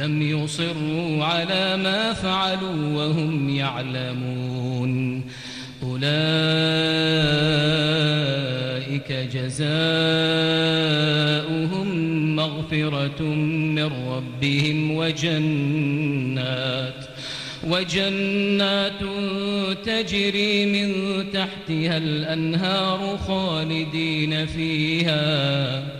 ولم يصروا على ما فعلوا وهم يعلمون أولئك جزاؤهم مغفرة من ربهم وجنات وجنات تجري من تحتها الأنهار خالدين فيها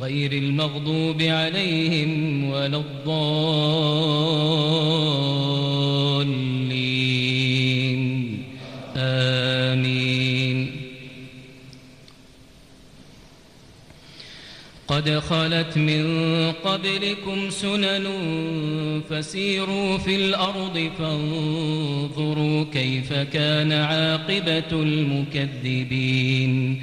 غير المغضوب عليهم ولا الضالين. آمين. قد خلت من قبلكم سنن فسيروا في الأرض فانظروا كيف كان عاقبة المكذبين.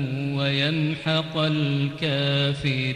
ويمحق الكافرين.